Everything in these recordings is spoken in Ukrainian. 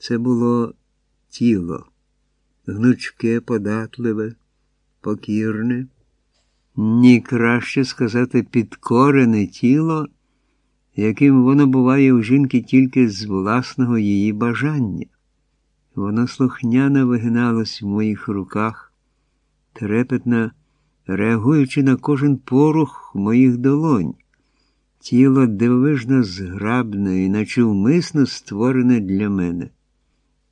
Це було тіло, гнучке, податливе, покірне, ні краще сказати, підкорене тіло, яким воно буває у жінки тільки з власного її бажання. Воно слухняно вигиналось в моїх руках, трепетно реагуючи на кожен порух моїх долонь. Тіло дивовижно зграбне і наче вмисно створене для мене.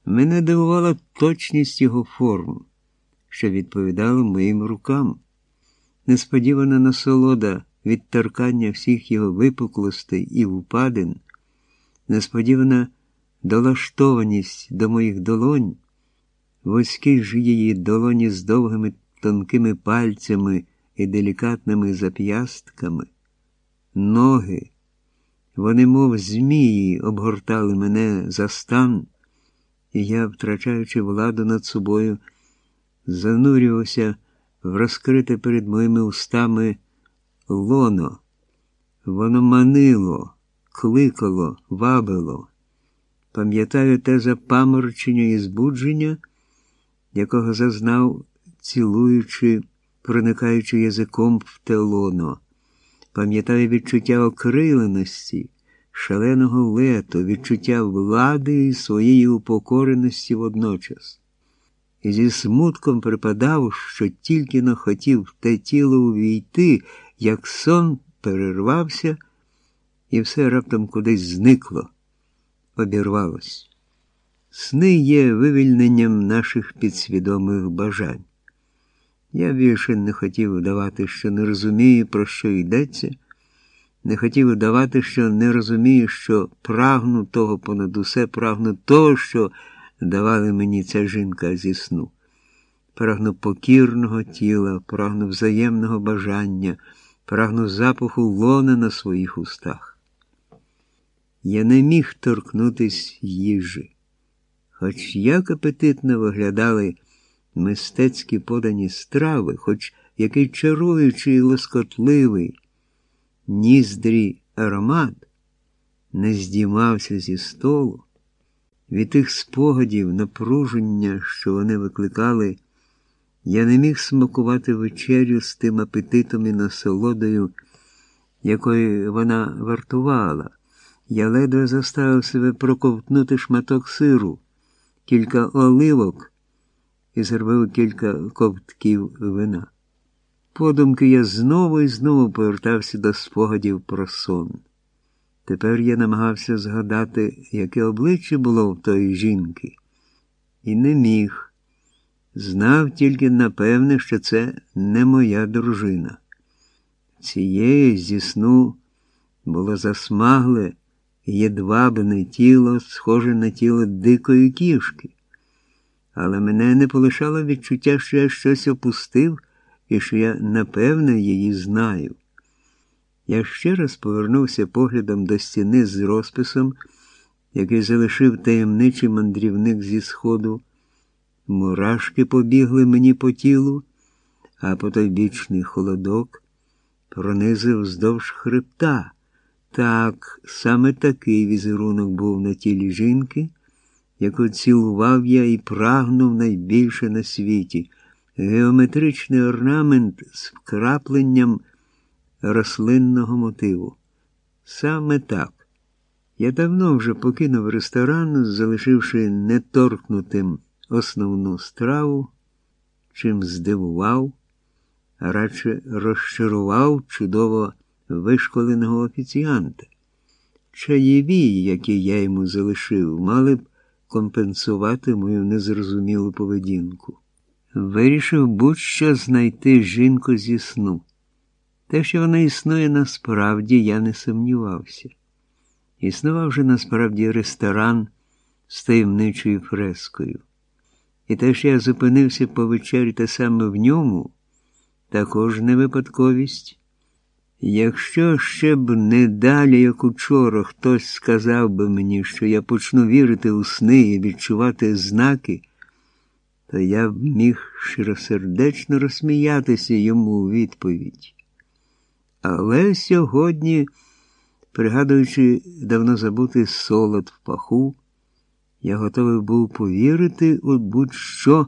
Мене дивувала точність його форм, що відповідала моїм рукам. Несподівана насолода від торкання всіх його випуклостей і впадин, несподівана долаштованість до моїх долонь, вузькі ж її долоні з довгими тонкими пальцями і делікатними зап'ястками, ноги, вони, мов змії, обгортали мене за стан, і я, втрачаючи владу над собою, занурювався в розкрите перед моїми устами лоно. Воно манило, кликало, вабило. Пам'ятаю те запаморчення і збудження, якого зазнав, цілуючи, проникаючи язиком в те лоно. Пам'ятаю відчуття окриленості, шаленого лету, відчуття влади і своєї упокореності водночас. І зі смутком припадав, що тільки но хотів в те тіло увійти, як сон перервався, і все раптом кудись зникло, обірвалось. Сни є вивільненням наших підсвідомих бажань. Я більше не хотів вдавати, що не розумію, про що йдеться, не хотів вдавати, що не розумію, що прагну того понад усе, прагну того, що давали мені ця жінка зі сну. Прагну покірного тіла, прагну взаємного бажання, прагну запаху лона на своїх устах. Я не міг торкнутись їжі, хоч як апетитно виглядали мистецькі подані страви, хоч який чаруючий і лоскотливий ніздрі аромат не здіймався зі столу. Від тих спогадів, напруження, що вони викликали, я не міг смакувати вечерю з тим апетитом і насолодою, якої вона вартувала. Я ледве заставив себе проковтнути шматок сиру, кілька оливок і зробив кілька ковтків вина. Подумки я знову і знову повертався до спогадів про сон. Тепер я намагався згадати, яке обличчя було в тої жінки, і не міг. Знав тільки напевне, що це не моя дружина. Цієї зі сну було засмагле, єдвабне тіло, схоже на тіло дикої кішки, але мене не полишало відчуття, що я щось опустив і що я напевне її знаю. Я ще раз повернувся поглядом до стіни з розписом, який залишив таємничий мандрівник зі сходу. Мурашки побігли мені по тілу, а потойбічний холодок пронизив вздовж хребта. Так, саме такий візерунок був на тілі жінки, яку цілував я і прагнув найбільше на світі, геометричний орнамент з вкрапленням рослинного мотиву. Саме так. Я давно вже покинув ресторан, залишивши неторкнутим основну страву, чим здивував, а радше розчарував чудово вишколеного офіціанта. Чаєві, які я йому залишив, мали б компенсувати мою незрозумілу поведінку. Вирішив будь-що знайти жінку зі сну. Те, що вона існує насправді, я не сумнівався. Існував же насправді ресторан з таємничою фрескою. І те, що я зупинився повечеряти саме в ньому, також не випадковість. Якщо ще б не далі, як учора, хтось сказав би мені, що я почну вірити у сни і відчувати знаки, то я б міг щиросердечно розсміятися йому у відповідь. Але сьогодні, пригадуючи давно забутий солод в паху, Я готовий був повірити у будь-що.